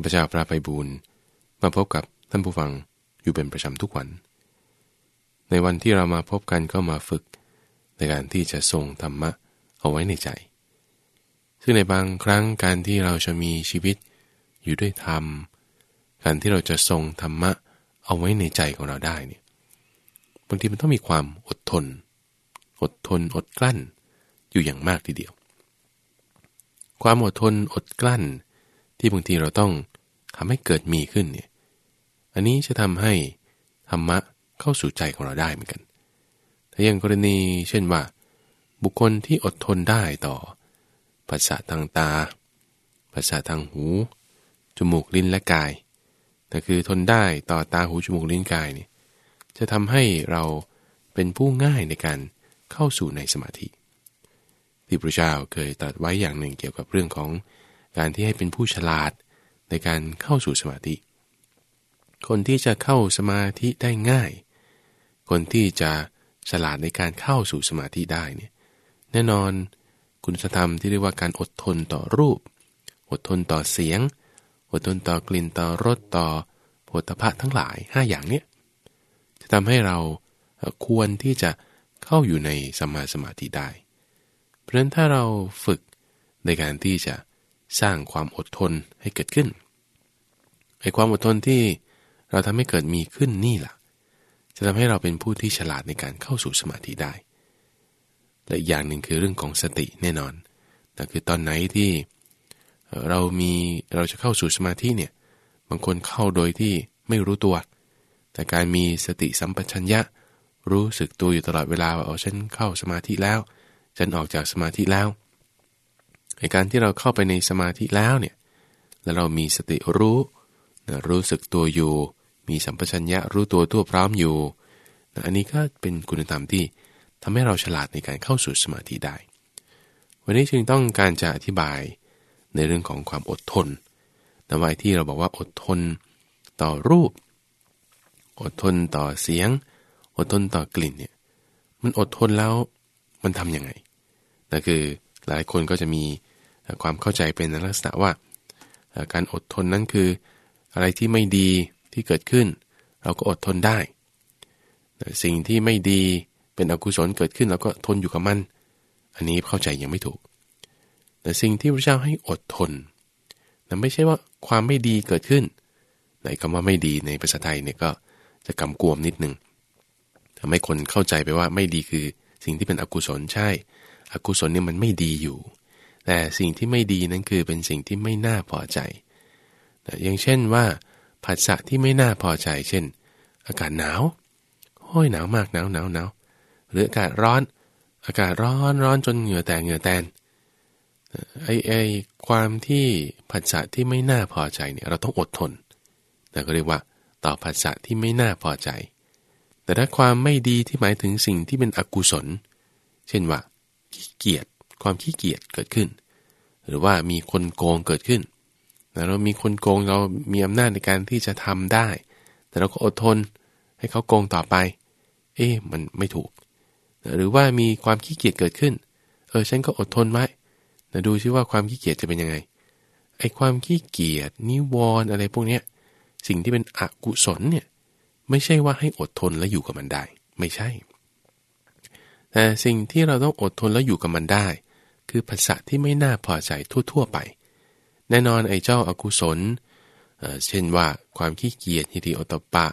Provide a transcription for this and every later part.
ข้าพเจ้าพระไพบูลมาพบกับท่านผู้ฟังอยู่เป็นประจำทุกวัน ในวันที่เรามาพบกันก็มาฝึกในการที่จะทรงธรรมะเอาไว้ในใจ ซึ่งในบางครั้งการที่เราจะมีชีวิตอยู่ด้วยธรรม การที่เราจะทรงธรรมะเอาไว้ในใจของเราได้เนี่ยบางทีมันต้องมีความอดทน อดทนอดกลั้นอยู่อย่างมากทีเดียว ความอดทนอดกลั้น ที่บางทีเราต้องทำให้เกิดมีขึ้นเนี่ย อันนี้จะทำให้ธรรมะเข้าสู่ใจของเราได้เหมือนกัน ถ้าอย่างกรณีเช่นว่า บุคคลที่อดทนได้ต่อภาษาทางตา ภาษาทางหู จมูกลิ้นและกายแต่คือทนได้ต่อตาหูจมูกลิ้นกายนี่จะทำให้เราเป็นผู้ง่ายในการเข้าสู่ในสมาธิ ที่พระเจ้าเคยตรัสไว้อย่างหนึ่งเกี่ยวกับเรื่องของ การที่ให้เป็นผู้ฉลาดในการเข้าสู่สมาธิ คนที่จะเข้าสมาธิได้ง่าย คนที่จะฉลาดในการเข้าสู่สมาธิได้เนี่ยแน่นอนคุณธรรมที่เรียกว่าการอดทนต่อรูป อดทนต่อเสียง อดทนต่อกลิ่นต่อรสต่อโผฏฐะทั้งหลาย 5 อย่างเนี้ยจะทำให้เราควรที่จะเข้าอยู่ในสมาสมาธิได้ เพราะฉะนั้นถ้าเราฝึกในการที่จะ สร้างความอดทนให้เกิดขึ้นไอ้ความอดทนที่เราทำให้เกิดมีขึ้นนี่แหละจะทำให้เราเป็นผู้ที่ฉลาดในการเข้าสู่สมาธิได้ และอีกอย่างหนึ่งคือเรื่องของสติแน่นอน แต่คือตอนไหนที่เรามีเราจะเข้าสู่สมาธิเนี่ยบางคนเข้าโดยที่ไม่รู้ตัว แต่การมีสติสัมปชัญญะ รู้สึกตัวอยู่ตลอดเวลาว่าอ๋อฉันเข้าสมาธิแล้ว ฉันออกจากสมาธิแล้ว ในการที่เราเข้าไปในสมาธิแล้วเนี่ยแล้วเรามีสติรู้รู้สึกตัวอยู่ มีสัมปชัญญะรู้ตัวตัวพร้อมอยู่ อันนี้ก็เป็นคุณธรรมที่ทำให้เราฉลาดในการเข้าสู่สมาธิได้ วันนี้จึงต้องการจะอธิบายในเรื่องของความอดทนแต่ว่าที่เราบอกว่าอดทนต่อรูป อดทนต่อเสียง อดทนต่อกลิ่นเนี่ย มันอดทนแล้วมันทำยังไงนั่นคือหลายคนก็จะมี ความเข้าใจเป็นลักษณะว่า การอดทนนั้นคืออะไรที่ไม่ดีที่เกิดขึ้น เราก็อดทนได้ สิ่งที่ไม่ดีเป็นอกุศลเกิดขึ้นเราก็ทนอยู่กับมัน อันนี้เข้าใจยังไม่ถูก แต่สิ่งที่พระเจ้าให้อดทนนั้นไม่ใช่ว่าความไม่ดีเกิดขึ้นในคำว่าไม่ดีในภาษาไทยเนี่ยก็จะกำกวมนิดนึงทำให้คนเข้าใจไปว่าไม่ดีคือสิ่งที่เป็นอกุศลใช่ อกุศลเนี่ยมันไม่ดีอยู่ แต่สิ่งที่ไม่ดีนั้นคือเป็นสิ่งที่ไม่น่าพอใจอย่างเช่นว่าผัสสะที่ไม่น่าพอใจ เช่น อากาศหนาวโอ้ยหนาวมากหนาวหนาวหนาวหรืออากาศร้อน อากาศร้อนร้อนจนเหงื่อแตกเหงื่อแตนไอไอความที่ผัสสะที่ไม่น่าพอใจเนี่ยเราต้องอดทนแต่ก็เรียกว่าต่อผัสสะที่ไม่น่าพอใจ แต่ถ้าความไม่ดีที่หมายถึงสิ่งที่เป็นอกุศล เช่นว่าขี้เกียจ ความขี้เกียจเกิดขึ้น หรือว่ามีคนโกงเกิดขึ้นแต่เรามีคนโกงเรามีอำนาจในการที่จะทำได้ แต่เราก็อดทนให้เขาโกงต่อไป เอ๊ะมันไม่ถูกหรือว่ามีความขี้เกียจเกิดขึ้น เออฉันก็อดทนไว้แต่ดูซิว่าความขี้เกียจจะเป็นยังไง ไอ้ความขี้เกียจนิวรณ์อะไรพวกเนี้ย สิ่งที่เป็นอกุศลเนี่ยไม่ใช่ว่าให้อดทนแล้วอยู่กับมันได้ ไม่ใช่ แต่สิ่งที่เราต้องอดทนแล้วอยู่กับมันได้ คือภาษาที่ไม่น่าพอใจทั่ว ๆ ไป แน่นอนไอ้เจ้าอากุศลเเช่นว่าความขี้เกียจฮิริโอตปะ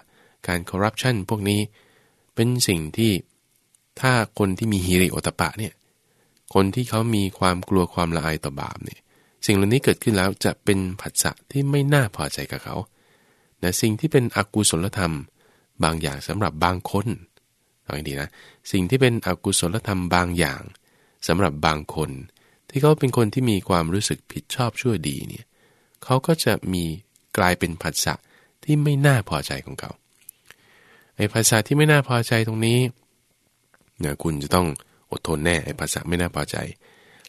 การคอร์รัปชันพวกนี้ เป็นสิ่งที่ถ้าคนที่มีฮิริโอตปะเนี่ยคนที่เขามีความกลัวความละอายต่อบาปเนี่ยสิ่งเหล่านี้เกิดขึ้นแล้วจะเป็นผัสสะที่ไม่น่าพอใจกับเขาแต่สิ่งที่เป็นอกุศลธรรม บางอย่างสำหรับบางคนฟังดีนะ สิ่งที่เป็นอกุศลธรรมบางอย่างสำหรับบางคน ที่เขาเป็นคนที่มีความรู้สึกผิดชอบชั่วดีเนี่ยเขาก็จะมีกลายเป็นผัสสะที่ไม่น่าพอใจของเขาไอ้ภาษาที่ไม่น่าพอใจตรงนี้เนี่ยคุณจะต้องอดทนแน่ไอ้ภาษาไม่น่าพอใจ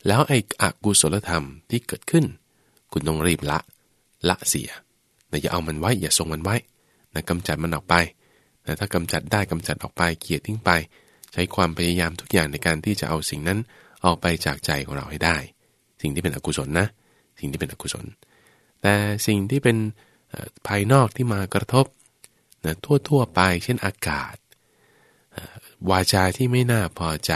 แล้วไอ้อกุศลธรรมที่เกิดขึ้น คุณต้องรีบละ ละเสียนะอย่าเอามันไว้อย่าทรงมันไว้นะกำจัดมันออกไปนะถ้ากำจัดได้กำจัดออกไปเกียรทิ้งไป ใช้ความพยายามทุกอย่างในการที่จะเอาสิ่งนั้น ออกไปจากใจของเราให้ได้ สิ่งที่เป็นอกุศลนะ สิ่งที่เป็นอกุศล แต่สิ่งที่เป็นภายนอกที่มากระทบนะทั่วๆไป เช่นอากาศ วาจาที่ไม่น่าพอใจ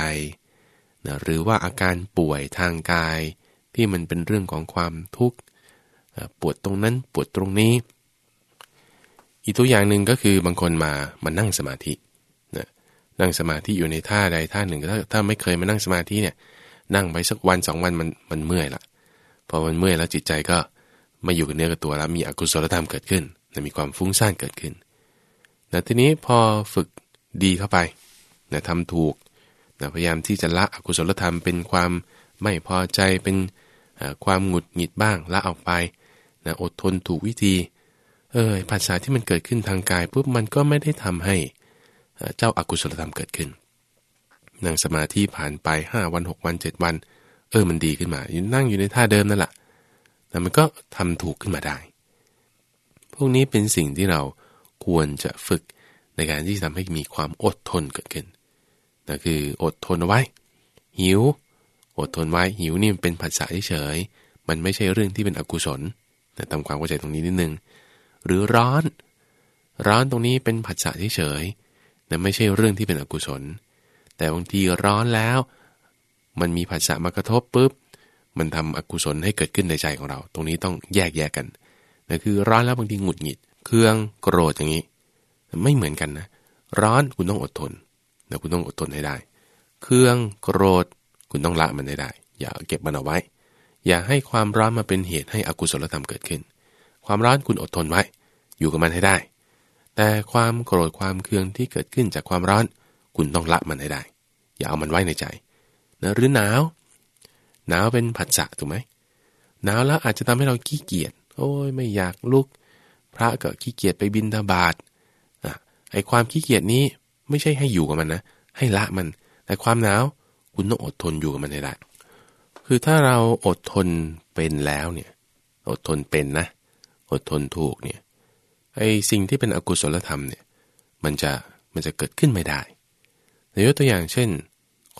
นะหรือว่าอาการป่วยทางกาย ที่มันเป็นเรื่องของความทุกข์ปวดตรงนั้นปวดตรงนี้ อีกตัวอย่างหนึ่งก็คือบางคนมามานั่งสมาธิ นั่งสมาธิอยู่ในท่าใดท่าหนึ่งถ้าถ้าไม่เคยมานั่งสมาธิเนี่ย นั่งไปสักวันสองวันมันมันเมื่อยละพอมันเมื่อยแล้วจิตใจก็ไม่อยู่กับเนื้อกับตัวแล้วมีอกุศลธรรมเกิดขึ้นนะมีความฟุ้งซ่านเกิดขึ้นนะทีนี้พอฝึกดีเข้าไปนะทำถูกนะพยายามที่จะละอกุศลธรรมเป็นความไม่พอใจเป็นความหงุดหงิดบ้างละออกไปนะอดทนถูกวิธี เออภาษาที่มันเกิดขึ้นทางกายปุ๊บมันก็ไม่ได้ทำให้ เจ้าอากุศลธรรมเกิดขึ้น นั่งสมาธิผ่านไป 5 วัน 6 วัน 7 วัน เออมันดีขึ้นมาอยู่นั่งอยู่ในท่าเดิมนั่นแหละแต่มันก็ทำถูกขึ้นมาได้ พวกนี้เป็นสิ่งที่เราควรจะฝึกในการที่ทำให้มีความอดทนเกิดขึ้นนั่นคืออดทนไว้ หิว อดทนไว้หิวนี่มันเป็นผัสสะเฉยมันไม่ใช่เรื่องที่เป็นอกุศลแต่ทำความเข้าใจตรงนี้นิดนึง หรือร้อน ร้อนตรงนี้เป็นผัสสะเฉย แต่ไม่ใช่เรื่องที่เป็นอกุศล แต่บางทีร้อนแล้ว มันมีผัสสะมากระทบปุ๊บ มันทำอกุศลให้เกิดขึ้นในใจของเรา ตรงนี้ต้องแยกแยกกันนั่นคือร้อนแล้วบางทีหงุดหงิด เครื่องโกรธอย่างนี้ ไม่เหมือนกันนะ ร้อนคุณต้องอดทนแต่คุณต้องอดทนให้ได้ เครื่องโกรธคุณต้องละมันให้ได้ อย่าเก็บมันเอาไว้ อย่าให้ความร้อนมาเป็นเหตุให้อกุศลธรรมเกิดขึ้น ความร้อนคุณอดทนไว้ อยู่กับมันให้ได้ แต่ความโกรธความเคืองที่เกิดขึ้นจากความร้อน คุณต้องละมันให้ได้ อย่าเอามันไว้ในใจนะหรือหนาว หนาวเป็นผัสสะถูกไหมหนาวแล้วอาจจะทำให้เราขี้เกียจโอ้ยไม่อยากลุก พระก็ขี้เกียจไปบินทบาทอะไอความขี้เกียจนี้ไม่ใช่ให้อยู่กับมันนะให้ละมัน แต่ความหนาวคุณต้องอดทนอยู่กับมันให้ได้คือถ้าเราอดทนเป็นแล้วเนี่ย อดทนเป็นนะ อดทนถูกเนี่ย ไอ้สิ่งที่เป็นอกุศลธรรมเนี่ยมันจะมันจะเกิดขึ้นไม่ได้ยกตัวอย่างเช่น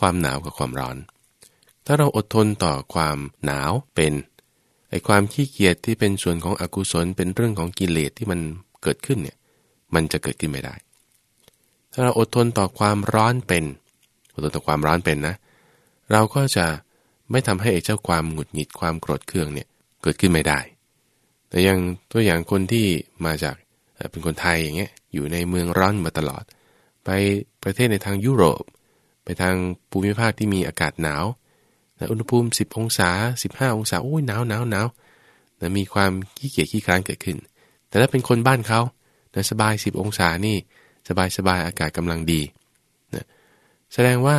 ความหนาวกับความร้อน ถ้าเราอดทนต่อความหนาวเป็นไอ้ความขี้เกียจที่เป็นส่วนของอกุศลเป็นเรื่องของกิเลสที่มันเกิดขึ้นเนี่ยมันจะเกิดขึ้นไม่ได้ ถ้าเราอดทนต่อความร้อนเป็นอดทนต่อความร้อนเป็นนะ เราก็จะไม่ทำให้เจ้าความหงุดหงิดความโกรธเคืองเนี่ยเกิดขึ้นไม่ได้ แต่ยังตัวอย่างคนที่มาจาก เป็นคนไทยอย่างเงี้ยอยู่ในเมืองร้อนมาตลอด ไปประเทศในทางยุโรป ไปทางภูมิภาคที่มีอากาศหนาวอุณหภูมิ 10 องศา 15 องศาโอ้ยหนาวหนาวหนาวมีความขี้เกียจขี้คร้านเกิดขึ้น แต่ถ้าเป็นคนบ้านเขาสบาย 10 องศานี่สบายสบายอากาศกำลังดีนะแสดงว่า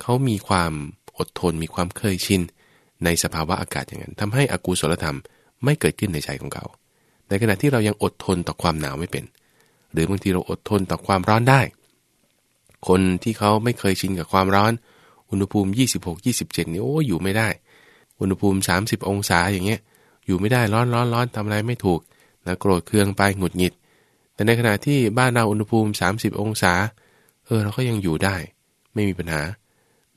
เขามีความอดทนมีความเคยชินในสภาวะอากาศอย่างนั้นทำให้อกุศลธรรมไม่เกิดขึ้นในใจของเขา ในขณะที่เรายังอดทนต่อความหนาวไม่เป็น หรือบางทีเราอดทนต่อความร้อนได้ คนที่เขาไม่เคยชินกับความร้อน อุณหภูมิ 26 27นี่โอ้อยู่ไม่ได้ อุณหภูมิ 30 องศาอย่างเงี้ยอยู่ไม่ได้ร้อนร้อนร้อนทำอะไรไม่ถูกนะโกรธเคืองไปหงุดหงิด แต่ในขณะที่บ้านเราอุณหภูมิ 30 องศา เออเราก็ยังอยู่ได้ ไม่มีปัญหา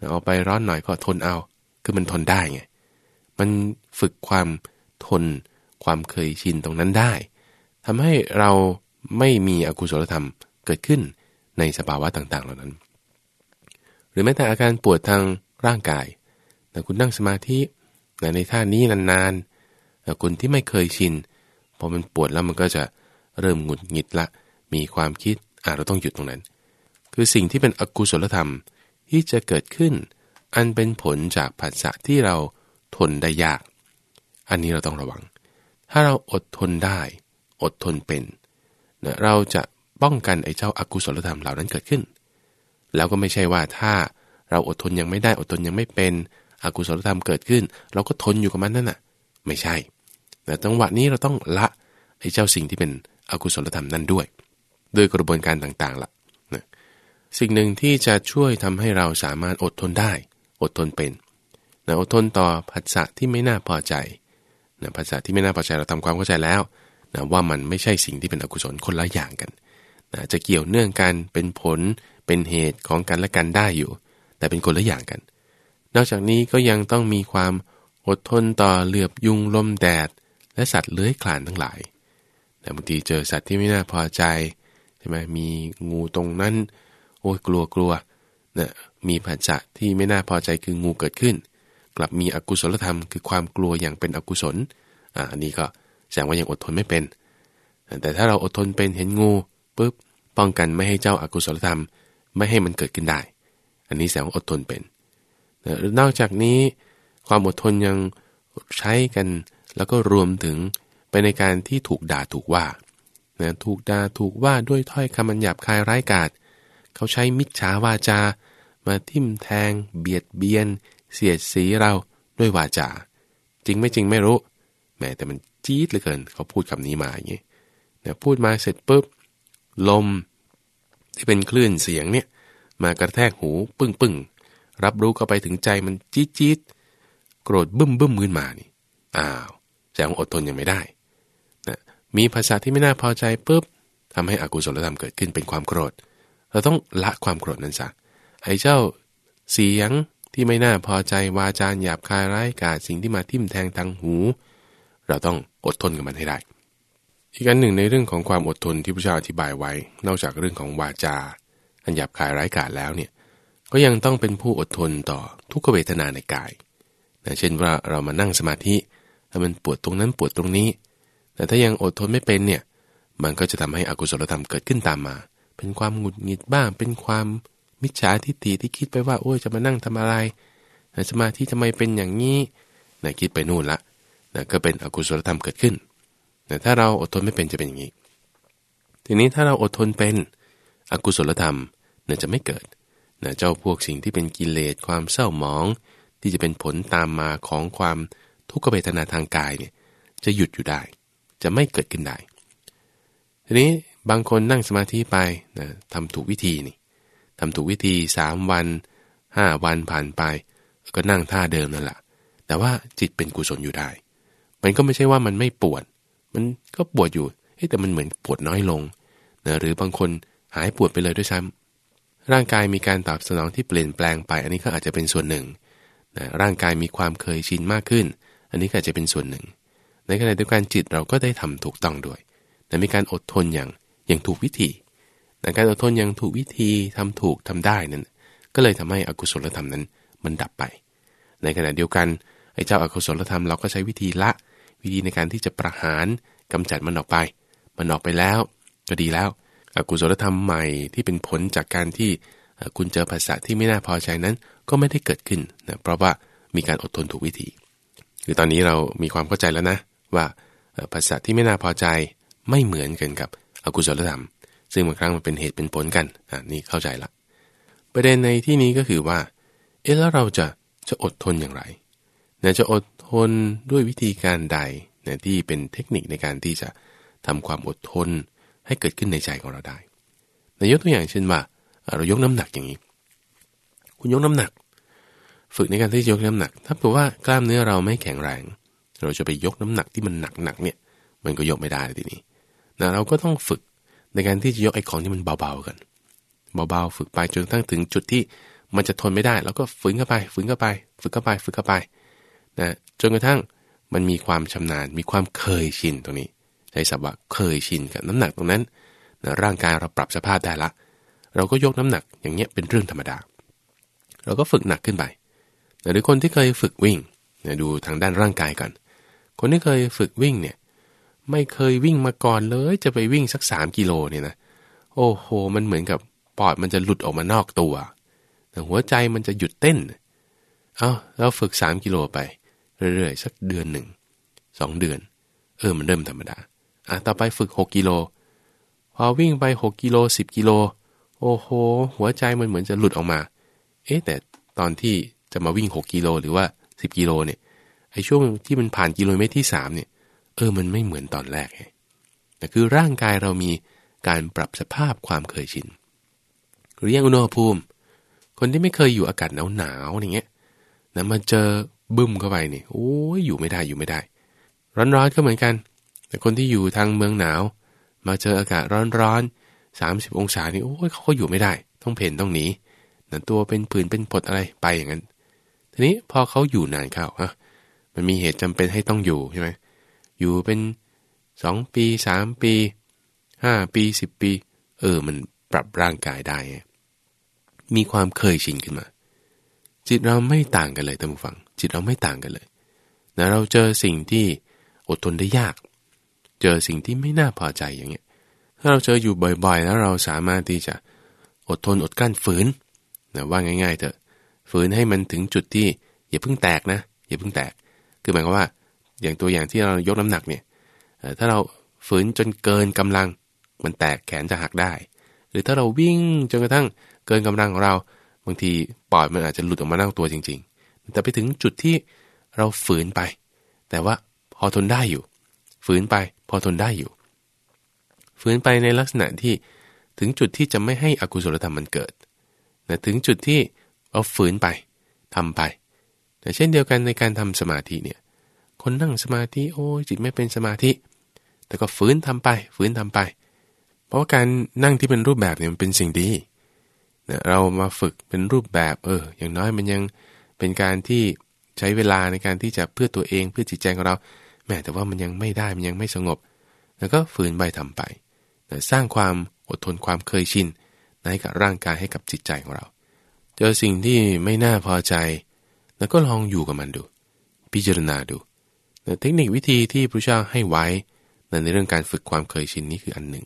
เอาไปร้อนหน่อยก็ทนเอา คือมันทนได้ไง มันฝึกความทน ความเคยชินตรงนั้นได้ทำให้เราไม่มีอกุศลธรรมเกิดขึ้นในสภาวะต่างๆ เหล่านั้น หรือแม้แต่อาการปวดทางร่างกายแต่คุณนั่งสมาธิในท่านี้นานๆคนที่ไม่เคยชินพอมันปวดแล้วมันก็จะเริ่มหงุดหงิดละ มีความคิดอ่าเราต้องหยุดตรงนั้น คือสิ่งที่เป็นอกุศลธรรมที่จะเกิดขึ้น อันเป็นผลจากผัสสะที่เราทนได้ยาก อันนี้เราต้องระวัง ถ้าเราอดทนได้ อดทนเป็นนะเราจะป้องกันไอ้เจ้าอากุศลธรรมเหล่านั้นเกิดขึ้น แล้วก็ไม่ใช่ว่าถ้าเราอดทนยังไม่ได้อดทนยังไม่เป็นอกุศลธรรมเกิดขึ้น เราก็ทนอยู่กับมันนั่นน่ะ ไม่ใช่แต่จังหวะนี้เราต้องละไอ้เจ้าสิ่งที่เป็นอกุศลธรรมนั้นด้วย โดยกระบวนการต่างๆละ่ะนะสิ่งหนึ่งที่จะช่วยทำให้เราสามารถอดทนได้ อดทนเป็นนะอดทนต่อผัสสะที่ไม่น่าพอใจ นะผัสสะที่ไม่น่าพอใจเราทำความเข้าใจแล้วนะว่ามันไม่ใช่สิ่งที่เป็นอกุศลคนละอย่างกันนะจะเกี่ยวเนื่องกันเป็นผลเป็นเหตุของกันและกันได้อยู่ แต่เป็นคนละอย่างกัน นอกจากนี้ก็ยังต้องมีความอดทนต่อเหลือบยุงลมแดด และสัตว์เลื้อยคลานทั้งหลายแต่บางทีเจอสัตว์ที่ไม่น่าพอใจใช่ไหมมีงูตรงนั้น โอ้ยกลัวกลัวนะมีผัสสะที่ไม่น่าพอใจคืองูเกิดขึ้น กลับมีอกุศลธรรม คือความกลัวอย่างเป็นอกุศลอ่าอันนี้ก็แสดงว่ายังอดทนไม่เป็น แต่ถ้าเราอดทนเป็นเห็นงูปุ๊บป้องกันไม่ให้เจ้าอากุศลธรรม ไม่ให้มันเกิดขึ้นได้ อันนี้แสดงว่าอดทนเป็น นอกจากนี้ ความอดทนยังใช้กันแล้วก็รวมถึงไปในการที่ถูกด่าถูกว่านะถูกด่าถูกว่าด้วยถ้อยคำมันหยาบคายร้ายกาจเขาใช้มิจฉาวาจา มาทิ่มแทง เบียดเบียน เสียดสีเราด้วยวาจา จริงไม่จริงไม่รู้ แม้แต่มันจี๊ดเหลือเกิน เขาพูดคำนี้มาอย่างนี้เนี่ยพูดมาเสร็จปุ๊บ ลม ที่เป็นคลื่นเสียงเนี่ย มากระแทกหูปึ้งปึ้งรับรู้เข้าไปถึงใจมันจี๊ดจี๊ดโกรธบึ้มบึ้มขึ้นมานี่อ้าวแสดงอดทนยังไม่ได้นะมีภาษาที่ไม่น่าพอใจปุ๊บทำให้อกุศลธรรมเกิดขึ้นเป็นความโกรธ เราต้องละความโกรธนั้นซะไอ้เจ้า เสียง ที่ไม่น่าพอใจวาจาหยาบคายร้ายกาจสิ่งที่มาทิ่มแทงทางหู เราต้องอดทนกับมันให้ได้ อีกอันหนึ่งในเรื่องของความอดทนที่พระเจ้าอธิบายไว้ นอกจากเรื่องของวาจาอันหยาบคายร้ายกาจแล้วเนี่ยก็ยังต้องเป็นผู้อดทนต่อทุกขเวทนาในกายนะเช่นว่าเรามานั่งสมาธิถ้ามันปวดตรงนั้นปวดตรงนี้ แต่ถ้ายังอดทนไม่เป็นเนี่ยมันก็จะทำให้อกุศลธรรมเกิดขึ้นตามมา เป็นความหงุดหงิดบ้าง เป็นความ มิจฉาทิฏฐิที่คิดไปว่าโอ้ยจะมานั่งทำอะไรสมาธิทำไมเป็นอย่างนี้นะคิดไปนู่นละนะก็เป็นอกุศลธรรมเกิดขึ้นแต่ถ้าเราอดทนไม่เป็นจะเป็นอย่างนี้ ทีนี้ถ้าเราอดทนเป็นอกุศลธรรมนี่ยจะไม่เกิดนะเจ้าพวกสิ่งที่เป็นกิเลสความเศร้าหมอง ที่จะเป็นผลตามมาของความทุกขเวทนาทางกายเนี่ยจะหยุดอยู่ได้ จะไม่เกิดขึ้นได้ ทีนี้บางคนนั่งสมาธิไปนะทำถูกวิธีนี่ ทำถูกวิธีสามวันห้าวันผ่านไป ก็นั่งท่าเดิมนั่นแหละแต่ว่าจิตเป็นกุศลอยู่ได้ มันก็ไม่ใช่ว่ามันไม่ปวด มันก็ปวดอยู่แต่มันเหมือนปวดน้อยลงนะหรือบางคนหายปวดไปเลยด้วยซ้ำร่างกายมีการตอบสนองที่เปลี่ยนแปลงไป อันนี้ก็อาจจะเป็นส่วนหนึ่งนะร่างกายมีความเคยชินมากขึ้น อันนี้ก็อาจจะเป็นส่วนหนึ่ง ในขณะเดียวกันจิตเราก็ได้ทำถูกต้องด้วย แต่มีการอดทนอย่างอย่างถูกวิธี ในการอดทนอย่างถูกวิธีทำถูกทำได้นั้น ก็เลยทำให้อกุศลธรรมนั้นมันดับไป ในขณะเดียวกันไอ้เจ้าอากุศลธรรมเราก็ใช้วิธีละ วิธีในการที่จะประหารกำจัดมันออกไป มันออกไปแล้ว ก็ดีแล้วอกุศลธรรมใหม่ที่เป็นผลจากการที่คุณเจอภาษาที่ไม่น่าพอใจนั้นก็ไม่ได้เกิดขึ้นนะเพราะว่ามีการอดทนถูกวิธีคือตอนนี้เรามีความเข้าใจแล้วนะว่าภาษาที่ไม่น่าพอใจไม่เหมือนกันกับอกุศลธรรม ซึ่งบางครั้งมันเป็นเหตุเป็นผลกันอ่านี่เข้าใจละ ประเด็นในที่นี้ก็คือว่า เอ๊ะแล้วเราจะจะอดทนอย่างไรนี่ยจะอดทนด้วยวิธีการใดนี่ยที่เป็นเทคนิคในการที่จะทำความอดทนให้เกิดขึ้นในใจของเราได้ในยกตัวอย่างเช่นว่าเรายกน้ำหนักอย่างนี้ คุณยกน้ำหนัก ฝึกในการที่ยกน้ำหนัก ถ้าเผื่อว่ากล้ามเนื้อเราไม่แข็งแรง เราจะไปยกน้ำหนักที่มันหนักหนักเนี่ย มันก็ยกไม่ได้ทีนี้นะเราก็ต้องฝึก ในการที่จะยกไอ้ของที่มันเบาๆกัน เบาๆฝึกไปจนตั้งถึงจุดที่มันจะทนไม่ได้ แล้วก็ฝืนเข้าไป ฝืนเข้าไป ฝึกเข้าไป ฝึกเข้าไปนะจนกระทั่งมันมีความชำนาญ มีความเคยชินตรงนี้ ใช้ศัพท์ว่าเคยชินกับน้ำหนักตรงนั้นนะร่างกายเราปรับสภาพได้ละ เราก็ยกน้ำหนักอย่างเงี้ยเป็นเรื่องธรรมดา เราก็ฝึกหนักขึ้นไปหรือคนที่เคยฝึกวิ่งนะดูทางด้านร่างกายก่อน คนที่เคยฝึกวิ่งเนี่ย ไม่เคยวิ่งมาก่อนเลย จะไปวิ่งสักสามกิโลเนี่ยนะโอ้โห มันเหมือนกับปอดมันจะหลุดออกมานอกตัวแต่หัวใจมันจะหยุดเต้น เอาเราฝึกสามกิโลไป เรื่อยๆ สักเดือนหนึ่งสองเดือน เออมันเริ่มธรรมดาอะต่อไปฝึก6กิโลพอวิ่งไป6กิโล10กิโลโอ้โห หัวใจมันเหมือนจะหลุดออกมา เอ๊ะแต่ตอนที่จะมาวิ่ง6กิโลหรือว่า10กิโลเนี่ยไอ้ช่วงที่มันผ่านกิโลเมตรที่3เนี่ย เออมันไม่เหมือนตอนแรกไงแต่คือร่างกายเรามีการปรับสภาพความเคยชินหรืออย่างอุณหภูมิ คนที่ไม่เคยอยู่อากาศหนาวหนาวอย่างเงี้ยนะมาเจอบึ้มเข้าไปนี่โอ้ยอยู่ไม่ได้อยู่ไม่ได้ ร้อนๆก็เหมือนกัน แต่คนที่อยู่ทางเมืองหนาว มาเจออากาศร้อนๆสามสิบองศานี่โอ้ยเขาก็อยู่ไม่ได้ ต้องเพ่นต้องหนีนั่นตัวเป็นผื่นเป็นผดอะไรไปอย่างนั้น ทีนี้พอเขาอยู่นานเข้าฮะมันมีเหตุจำเป็นให้ต้องอยู่ใช่ไหม อยู่เป็นสองปีสามปีห้าปีสิบปี เออมันปรับร่างกายได้ มีความเคยชินขึ้นมา จิตเราไม่ต่างกันเลยท่านผู้ฟัง จิตเราไม่ต่างกันเลยนะเราเจอสิ่งที่อดทนได้ยาก เจอสิ่งที่ไม่น่าพอใจอย่างเงี้ยถ้าเราเจออยู่บ่อยๆ แล้วเราสามารถที่จะอดทนอดกั้นฝืนนะว่าง่าย ๆ เถอะฝืนให้มันถึงจุดที่อย่าเพิ่งแตกนะ อย่าเพิ่งแตก คือหมายความว่า อย่างตัวอย่างที่เรายกน้ำหนักเนี่ยถ้าเราฝืนจนเกินกำลัง มันแตกแขนจะหักได้ หรือถ้าเราวิ่งจนกระทั่งเกินกำลังของเรา บางทีปอดมันอาจจะหลุดออกมานั่งตัวจริง ๆ แต่ไปถึงจุดที่เราฝืนไป แต่ว่าพอทนได้อยู่ ฝืนไปพอทนได้อยู่ ฝืนไปในลักษณะที่ถึงจุดที่จะไม่ให้อกุศลธรรมมันเกิดนะถึงจุดที่เราฝืนไปทำไป แต่เช่นเดียวกันในการทำสมาธิเนี่ย คนนั่งสมาธิโอ้ยจิตไม่เป็นสมาธิ แต่ก็ฝืนทำไป ฝืนทำไป เพราะว่าการนั่งที่เป็นรูปแบบเนี่ยมันเป็นสิ่งดีนะเรามาฝึกเป็นรูปแบบเออ อย่างน้อยมันยังเป็นการที่ใช้เวลาในการที่จะเพื่อตัวเองเพื่อจิตใจของเราแม้แต่ว่ามันยังไม่ได้มันยังไม่สงบ แล้วก็ฝืนไปทำไปนะสร้างความอดทนความเคยชินให้กับร่างกายให้กับจิตใจของเรา เจอสิ่งที่ไม่น่าพอใจ แล้วก็ลองอยู่กับมันดู พิจารณาดู เทคนิควิธีที่พระเจ้าให้ไว้ในเรื่องการฝึกความเคยชินนี้คืออันหนึ่ง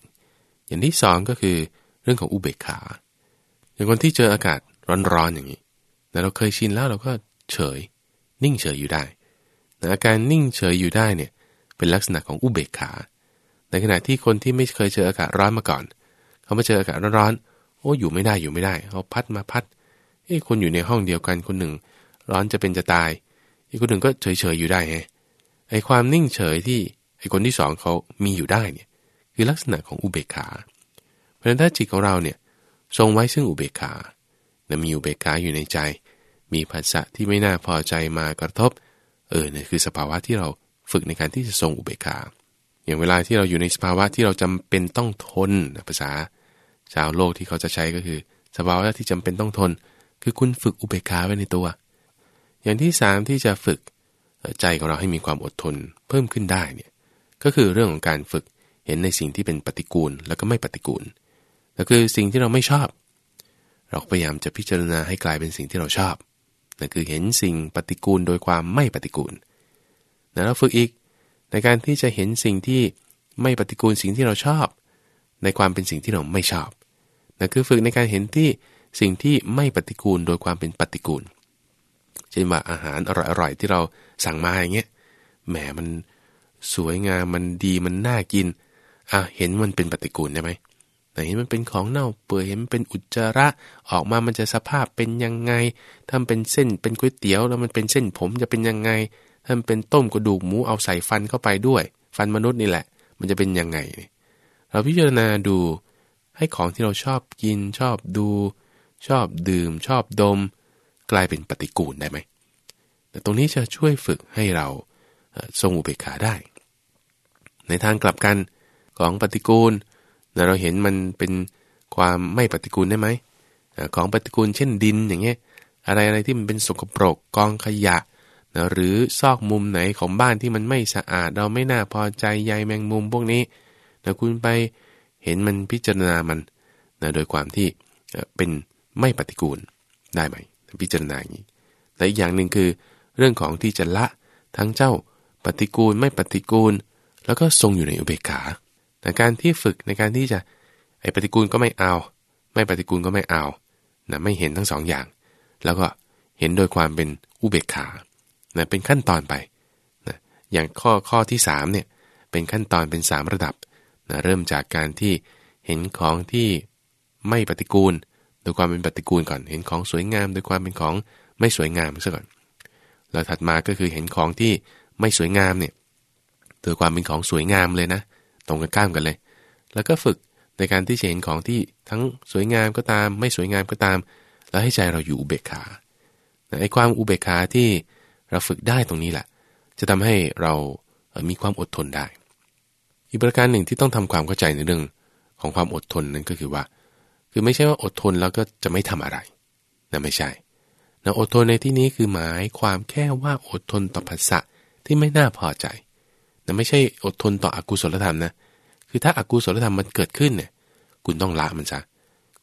อย่างที่สองก็คือเรื่องของอุเบกขา อย่างคนที่เจออากาศร้อนๆอย่างนี้แต่เราเคยชินแล้วเราก็เฉย นิ่งเฉยอยู่ได้แต่อาการนิ่งเฉยอยู่ได้เนี่ยเป็นลักษณะของอุเบกขา ในขณะที่คนที่ไม่เคยเจออากาศร้อนมาก่อน เขามาเจออากาศร้อนๆโอ้อยู่ไม่ได้อยู่ไม่ได้เขาพัดมาพัดเอ้คนอยู่ในห้องเดียวกันคนหนึ่ง ร้อนจะเป็นจะตาย อีกคนหนึ่งก็เฉยเฉยอยู่ได้ไง ไอ้ความนิ่งเฉยที่ไอ้คนที่สองเขามีอยู่ได้เนี่ยคือลักษณะของอุเบกขา เพราะฉะนั้นถ้าจิตของเราเนี่ยทรงไว้ซึ่งอุเบกขาและมีอุเบกขาอยู่ในใจ มีภาษะที่ไม่น่าพอใจมากระทบ เออเนี่ยคือสภาวะที่เราฝึกในการที่จะทรงอุเบกขา อย่างเวลาที่เราอยู่ในสภาวะที่เราจำเป็นต้องทนภาษา ชาวโลกที่เขาจะใช้ก็คือ สภาวะที่จำเป็นต้องทน คือคุณฝึกอุเบกขาไว้ในตัว อย่างที่สามที่จะฝึก ใจของเราให้มีความอดทนเพิ่มขึ้นได้เนี่ยก็คือเรื่องของการฝึกเห็นในสิ่งที่เป็นปฏิกูลแล้วก็ไม่ปฏิกูลก็คือสิ่งที่เราไม่ชอบ เราพยายามจะพิจารณาให้กลายเป็นสิ่งที่เราชอบนั่นคือเห็นสิ่งปฏิกูลโดยความไม่ปฏิกูลแล้วเราฝึกอีกในการที่จะเห็นสิ่งที่ไม่ปฏิกูลสิ่งที่เราชอบ ในความเป็นสิ่งที่เราไม่ชอบนั่นคือฝึกในการเห็นที่สิ่งที่ไม่ปฏิกูลโดยความเป็นปฏิกูล เช่นว่าอาหารอร่อยๆที่เราสั่งมาอย่างเงี้ยแหมมันสวยงามมันดีมันน่ากินอะเห็นมันเป็นปฏิกูลได้ไหมเห็นมันเป็นของเน่าเปื่อยเห็นมันเป็นอุจจาระออกมามันจะสภาพเป็นยังไงถ้าเป็นเส้นเป็นก๋วยเตี๋ยวแล้วมันเป็นเส้นผมจะเป็นยังไงถ้ามันเป็นต้มกระดูกหมูเอาใส่ฟันเข้าไปด้วย ฟันมนุษย์นี่แหละ มันจะเป็นยังไง เราพิจารณาดูให้ของที่เราชอบกินชอบดู ชอบดื่มชอบดม กลายเป็นปฏิกูลได้ไหม แต่ตรงนี้จะช่วยฝึกให้เราทรงอุเบกขาได้ ในทางกลับกันของปฏิกูลเราเห็นมันเป็นความไม่ปฏิกูลได้ไหม ของปฏิกูลเช่นดินอย่างเงี้ยอะไรอะไรที่มันเป็นสกปรกกองขยะนะหรือซอกมุมไหนของบ้านที่มันไม่สะอาด เราไม่น่าพอใจใยแมงมุมพวกนี้นะคุณไปเห็นมันพิจารณามันนะโดยความที่เป็นไม่ปฏิกูลได้ไหม พิจารณาอย่างนี้และอีกอย่างหนึ่งคือ เรื่องของที่จะละทั้งเจ้าปฏิกูลไม่ปฏิกูล แล้วก็ทรงอยู่ในอุเบกขาแต่การที่ฝึกในการที่จะไอ้ปฏิกูลก็ไม่เอา ไม่ปฏิกูลก็ไม่เอานะไม่เห็นทั้งสองอย่าง แล้วก็เห็นโดยความเป็นอุเบกขานะเป็นขั้นตอนไปนะอย่างข้อข้อที่3เนี่ยเป็นขั้นตอนเป็น 3 ระดับนะเริ่มจากการที่เห็นของที่ไม่ปฏิกูล โดยความเป็นปฏิกูลก่อน เห็นของสวยงาม โดยความเป็นของไม่สวยงามซะก่อน แล้วถัดมาก็คือเห็นของที่ไม่สวยงามเนี่ยโดยความเป็นของสวยงามเลยนะ ตรงกันข้ามกันเลย แล้วก็ฝึกในการที่จะเห็นของที่ทั้งสวยงามก็ตาม ไม่สวยงามก็ตาม แล้วให้ใจเราอยู่อุเบกขาไอ้ความอุเบกขาที่เราฝึกได้ตรงนี้แหละ จะทำให้เรามีความอดทนได้ อีกประการหนึ่งที่ต้องทำความเข้าใจในเรื่องของความอดทนนั่นก็คือว่า คือไม่ใช่ว่าอดทนแล้วก็จะไม่ทำอะไรนะไม่ใช่นะอดทนในที่นี้คือหมายความแค่ว่าอดทนต่อภาษะที่ไม่น่าพอใจนะไม่ใช่อดทนต่ออกุศลธรรมนะคือถ้าอากุศลธรรมมันเกิดขึ้นเนี่ยคุณต้องละมันซะ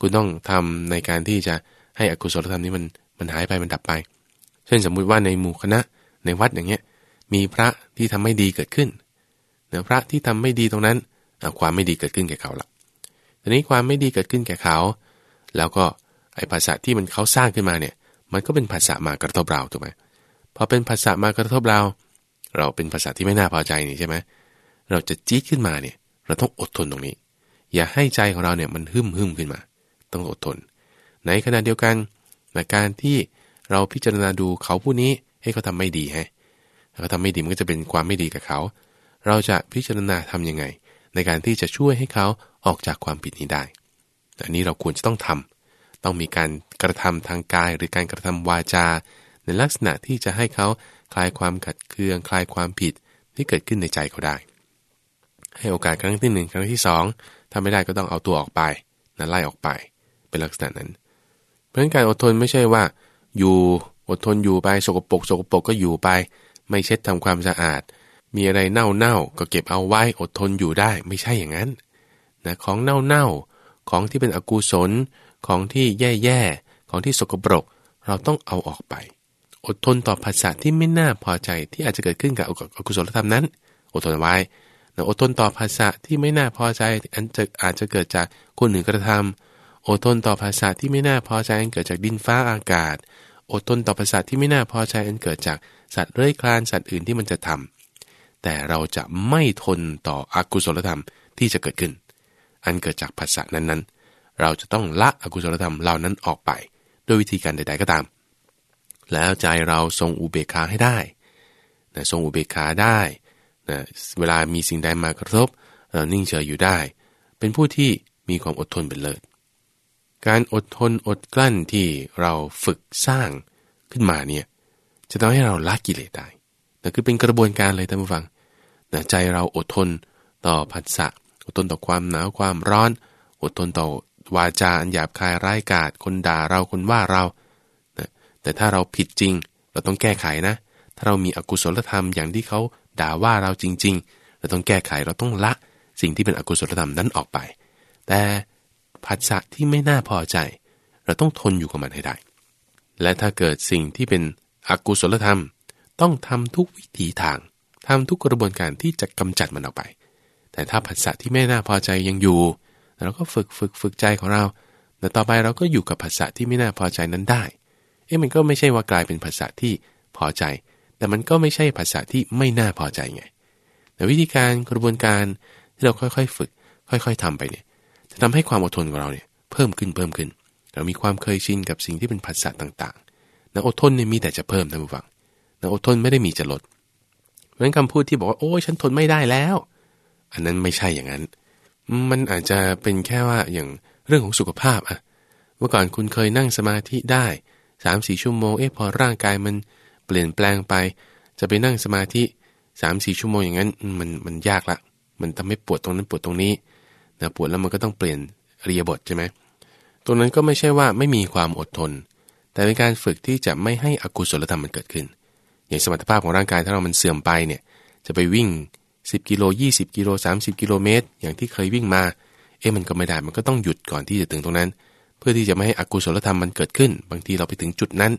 คุณต้องทำในการที่จะให้อกุศลธรรมนี้มันมันหายไปมันดับไป เช่นสมมุติว่าในหมู่คณะในวัดอย่างเงี้ยมีพระที่ทำไม่ดีเกิดขึ้นเนะพระที่ทำไม่ดีตรงนั้นความไม่ดีเกิดขึ้นแก่เขาละ ทีนี้ความไม่ดีเกิดขึ้นแก่เขา แล้วก็ไอ้ภาษาที่มันเขาสร้างขึ้นมาเนี่ย มันก็เป็นภาษามากระทบเราถูกไหมพอเป็นภาษามากระทบเรา เราเป็นภาษาที่ไม่น่าพอใจนี่ใช่ไหมเราจะจี๊ดขึ้นมาเนี่ย เราต้องอดทนตรงนี้ อย่าให้ใจของเราเนี่ยมันหึมหึมขึ้นมา ต้องอดทน ในขณะเดียวกันในการที่เราพิจารณาดูเขาผู้นี้ให้เขาทาไม่ดีให้เขาทำไม่ดีมันก็จะเป็นความไม่ดีกับเขา เราจะพิจารณาทํำยังไง ในการที่จะช่วยให้เขาออกจากความผิดนี้ได้ อันนี้เราควรจะต้องทำต้องมีการกระทำทางกายหรือการกระทำวาจา ในลักษณะที่จะให้เขาคลายความขัดเคือง คลายความผิดที่เกิดขึ้นในใจเขาได้ ให้โอกาสครั้งที่1ครั้งที่ 2 ถ้าไม่ได้ก็ต้องเอาตัวออกไปนั่นไล่ออกไป เป็นลักษณะนั้น เพราะงั้นการอดทนไม่ใช่ว่า อยู่อดทนอยู่ไปสกปรกสกปรกก็อยู่ไป ไม่เช็ดทำความสะอาด มีอะไรเน่าเน่าก็เก็บเอาไว้อดทนอยู่ได้ไม่ใช่อย่างนั้นนะของเน่าเน่าของที่เป็นอกุศลของที่แย่ๆของที่สกปรก เราต้องเอาออกไป อดทนต่อภาษาที่ไม่น่าพอใจที่อาจจะเกิดขึ้นกับอกุศลธรรมนั้น อดทนไว้นะอดทนต่อภาษาที่ไม่น่าพอใจอันจะอาจจะเกิดจากคนหนึ่งกระทำอดทนต่อภาษาที่ไม่น่าพอใจอันเกิดจากดินฟ้าอากาศ อดทนต่อภาษาที่ไม่น่าพอใจอันเกิดจากสัตว์เลื้อยคลานสัตว์อื่นที่มันจะทำ แต่เราจะไม่ทนต่ออกุศลธรรมที่จะเกิดขึ้น อันเกิดจากภาษานั้นๆ เราจะต้องละอกุศลธรรมเหล่านั้นออกไป ด้วยวิธีการใด ๆก็ตาม แล้วใจเราทรงอุเบกขาให้ได้นะทรงอุเบกขาได้นะเวลามีสิ่งใดมากระทบ เรานิ่งเฉยอยู่ได้ เป็นผู้ที่มีความอดทนเป็นเลิศ การอดทนอดกลั้นที่เราฝึกสร้างขึ้นมาเนี่ยจะทำให้เราละกิเลสได้ นั่คือเป็นกระบวนการเลยท่านผู้ฟังนะใจเราอดทนต่อผัสสะอดทนต่อความหนาวความร้อน อดทนต่อวาจาอันหยาบคายร้ายกาจคนด่าเราคนว่าเรานะแต่ถ้าเราผิดจริง เราต้องแก้ไขนะ ถ้าเรามีอกุศลธรรมอย่างที่เขาด่าว่าเราจริง ๆ เราต้องแก้ไขเราต้องละสิ่งที่เป็นอกุศลธรรมนั้นออกไป แต่ผัสสะที่ไม่น่าพอใจ เราต้องทนอยู่กับมันให้ได้ และถ้าเกิดสิ่งที่เป็นอกุศลธรรม ต้องทำทุกวิถีทางทำทุกกระบวนการที่จะกำจัดมันออกไป แต่ถ้าผัสสะที่ไม่น่าพอใจยังอยู่ เราก็ฝึกฝึกฝึกใจของเรา แต่ต่อไปเราก็อยู่กับผัสสะที่ไม่น่าพอใจนั้นได้ เอ๊ะมันก็ไม่ใช่ว่ากลายเป็นผัสสะที่พอใจ แต่มันก็ไม่ใช่ผัสสะที่ไม่น่าพอใจไง แต่วิธีการกระบวนการที่เราค่อยๆฝึก ค่อยๆทำไปเนี่ย จะทำให้ความอดทนของเราเนี่ยเพิ่มขึ้นเพิ่มขึ้น เรามีความเคยชินกับสิ่งที่เป็นผัสสะต่างๆนักอดทนเนี่ยมีแต่จะเพิ่มท่านผู้ฟัง อดทนไม่ได้มีจะลดเพราะนั้นคำพูดที่บอกว่าโอ้ยฉันทนไม่ได้แล้ว อันนั้นไม่ใช่อย่างนั้น มันอาจจะเป็นแค่ว่าอย่างเรื่องของสุขภาพอะเมื่อก่อนคุณเคยนั่งสมาธิได้สามสี่ชั่วโมงเอ๊ะพอร่างกายมันเปลี่ยนแปลงไป จะไปนั่งสมาธิสามสี่ชั่วโมงอย่างนั้นมันมันยากละ มันทำให้ปวดตรงนั้นปวดตรงนี้นะปวดแล้วมันก็ต้องเปลี่ยนอริยบทใช่ไหมตรงนั้นก็ไม่ใช่ว่าไม่มีความอดทน แต่เป็นการฝึกที่จะไม่ให้อกุศลธรรมมันเกิดขึ้น อย่างสมรรถภาพของร่างกายถ้าเรามันเสื่อมไปเนี่ยจะไปวิ่ง 10กิโล20กิโล30กิโลเมตรอย่างที่เคยวิ่งมาเอ๊ะมันก็ไม่ได้มันก็ต้องหยุดก่อนที่จะถึงตรงนั้น เพื่อที่จะไม่ให้อกุศลธรรมมันเกิดขึ้น บางทีเราไปถึงจุดนั้น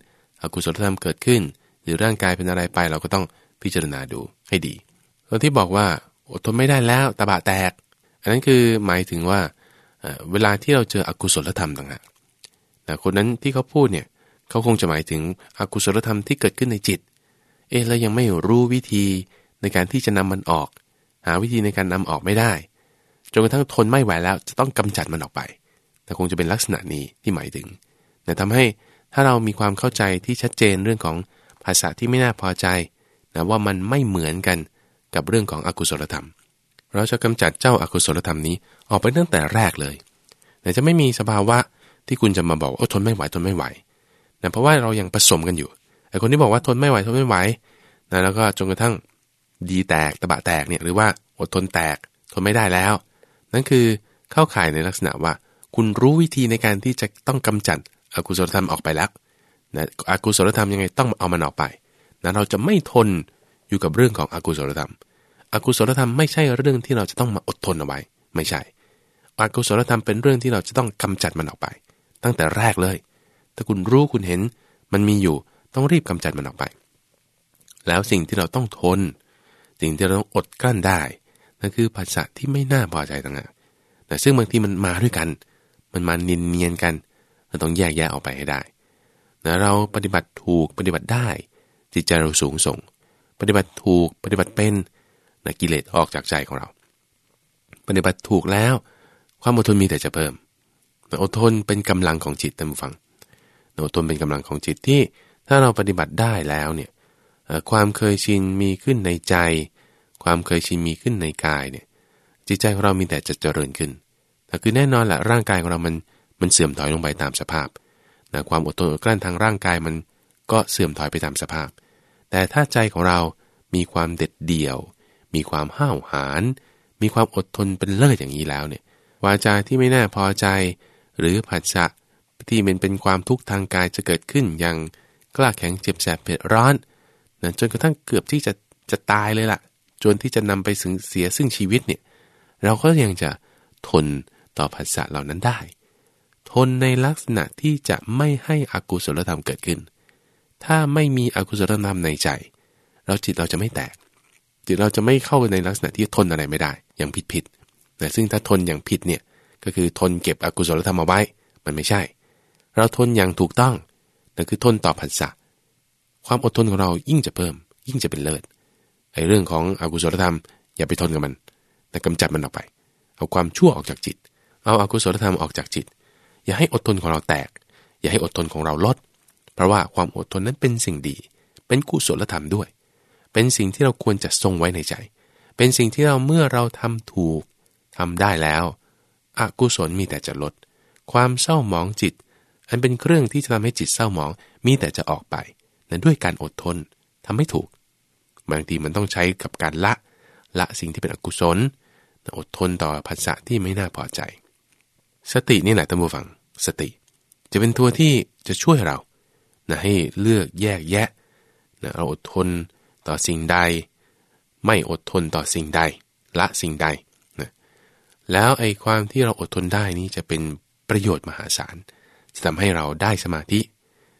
อกุศลธรรมเกิดขึ้น หรือร่างกายเป็นอะไรไปเราก็ต้องพิจารณาดูให้ดีตอนที่บอกว่าอดทนไม่ได้แล้วตาบะแตก อันนั้นคือหมายถึงว่าเวลาที่เราเจออกุศลธรรมต่างหากแต่คนนั้นที่เขาพูดเนี่ยเขาคงจะหมายถึงอกุศลธรรมที่เกิดขึ้นในจิต เอ๊ะแล้วยังไม่รู้วิธีในการที่จะนำมันออก หาวิธีในการนำออกไม่ได้จนกระทั่งทนไม่ไหวแล้วจะต้องกำจัดมันออกไป แต่คงจะเป็นลักษณะนี้ที่หมายถึง แต่ทำให้ถ้าเรามีความเข้าใจที่ชัดเจนเรื่องของภาษาที่ไม่น่าพอใจนะว่ามันไม่เหมือนกันกับเรื่องของอกุศลธรรม เราจะกำจัดเจ้าอากุศลธรรมนี้ออกไปตั้งแต่แรกเลยแต่จะไม่มีสภาวะที่คุณจะมาบอกว่าทนไม่ไหวทนไม่ไหวนะเพราะว่าเรายังผสมกันอยู่ ไอ้คนที่บอกว่าทนไม่ไหวทนไม่ไหวนะแล้วก็จนกระทั่งดีแตกตะบะแตกเนี่ยหรือว่าอดทนแตกทนไม่ได้แล้ว นั่นคือเข้าข่ายในลักษณะว่า คุณรู้วิธีในการที่จะต้องกำจัดอกุศลธรรมออกไปแล้วนะอกุศลธรรมยังไงต้องเอามันออกไปนะเราจะไม่ทนอยู่กับเรื่องของอกุศลธรรม อกุศลธรรมไม่ใช่เรื่องที่เราจะต้องมาอดทนเอาไว้ ไม่ใช่ อกุศลธรรมเป็นเรื่องที่เราจะต้องกำจัดมันออกไป ตั้งแต่แรกเลย ถ้าคุณรู้คุณเห็นมันมีอยู่ ต้องรีบกำจัดมันออกไป แล้วสิ่งที่เราต้องทน สิ่งที่เราต้องอดกลั้นได้ นั่นคือภาษาที่ไม่น่าพอใจต่างหากแต่ซึ่งบางทีมันมาด้วยกัน มันมาเนียนๆกัน เราต้องแยกแยะออกไปให้ได้นะเราปฏิบัติถูกปฏิบัติได้ จิตใจเราสูงส่ง ปฏิบัติถูกปฏิบัติเป็นนะกิเลสออกจากใจของเรา ปฏิบัติถูกแล้ว ความอดทนมีแต่จะเพิ่มอดทนเป็นกำลังของจิตท่านผู้ฟังอดทนเป็นกำลังของจิตที่ ถ้าเราปฏิบัติได้แล้วเนี่ยความเคยชินมีขึ้นในใจ ความเคยชินมีขึ้นในกายเนี่ยจิตใจของเรามีแต่จะเจริญขึ้นแต่คือแน่นอนแหละร่างกายของเรามันมันเสื่อมถอยลงไปตามสภาพนะความอดทนอดกลั้นทางร่างกายมันก็เสื่อมถอยไปตามสภาพ แต่ถ้าใจของเรามีความเด็ดเดี่ยว มีความห้าวหาญ มีความอดทนเป็นเลิศอย่างนี้แล้วเนี่ยวาจาที่ไม่น่าพอใจ หรือผัสสะที่มันเป็นความทุกข์ทางกายจะเกิดขึ้นอย่าง กล้าแข็งเจ็บแสบเผ็ดร้อนนะจนกระทั่งเกือบที่จะจะตายเลยละ่ะ จนที่จะนำไปสึงเสียซึ่งชีวิตเนี่ย เราก็ยังจะทนต่อผัสสะเหล่านั้นได้ ทนในลักษณะที่จะไม่ให้อกุศลธรรมเกิดขึ้น ถ้าไม่มีอกุศลธรรมในใจ เราจิตเราจะไม่แตก จิตเราจะไม่เข้าในลักษณะที่ทนอะไรไม่ได้ อย่างผิดผิดแต่ซึ่งถ้าทนอย่างผิดเนี่ย ก็คือทนเก็บอกุศลธรรมเอาไว้ มันไม่ใช่ เราทนอย่างถูกต้อง นั่นคือทนต่อผัสสะความอดทนของเรายิ่งจะเพิ่ม ยิ่งจะเป็นเลิศไอ้เรื่องของอกุศลธรรม อย่าไปทนกับมัน แต่กำจัดมันออกไป เอาความชั่วออกจากจิต เอาอากุศลธรรมออกจากจิต อย่าให้อดทนของเราแตก อย่าให้อดทนของเราลด เพราะว่าความอดทนนั้นเป็นสิ่งดี เป็นกุศลธรรมด้วย เป็นสิ่งที่เราควรจะทรงไว้ในใจ เป็นสิ่งที่เราเมื่อเราทำถูกทำได้แล้วอกุศลมีแต่จะลด ความเศร้าหมองจิต อันเป็นเครื่องที่จะทำให้จิตเศร้าหมอง มีแต่จะออกไปนั้นด้วยการอดทนทำให้ถูก บางทีมันต้องใช้กับการละ ละสิ่งที่เป็นอกุศล อดทนต่อภาษาที่ไม่น่าพอใจ สตินี่แหละท่านผู้ฟัง สติ จะเป็นตัวที่จะช่วยเรานะให้เลือกแยกแยะนะเราอดทนต่อสิ่งใด ไม่อดทนต่อสิ่งใด ละสิ่งใดนะแล้วไอ้ความที่เราอดทนได้นี้จะเป็นประโยชน์มหาศาล จะทำให้เราได้สมาธิ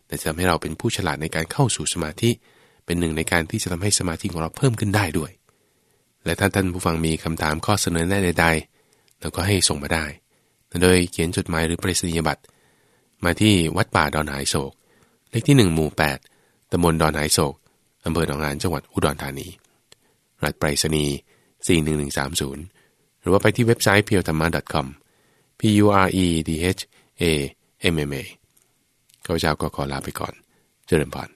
แต่จะทำให้เราเป็นผู้ฉลาดในการเข้าสู่สมาธิ เป็นหนึ่งในการที่จะทำให้สมาธิของเราเพิ่มขึ้นได้ด้วย และถ้าท่านผู้ฟังมีคำถามข้อเสนอแนะใดๆเราก็ให้ส่งมาได้ โดยเขียนจดหมายหรือปริศนียบัตรมาที่วัดป่าดอนหายโศก เลขที่ 1 หมู่ 8ตำบลดอนหายโศกอำเภอหนองหานจังหวัดอุดรธานีรัฐไปรษณีย์41130 หรือว่าไปที่เว็บไซต์ p u r e t h a m m a .com p u r e d h a m m a ข้าพเจ้าก็ขอลาไปก่อน เจริญพร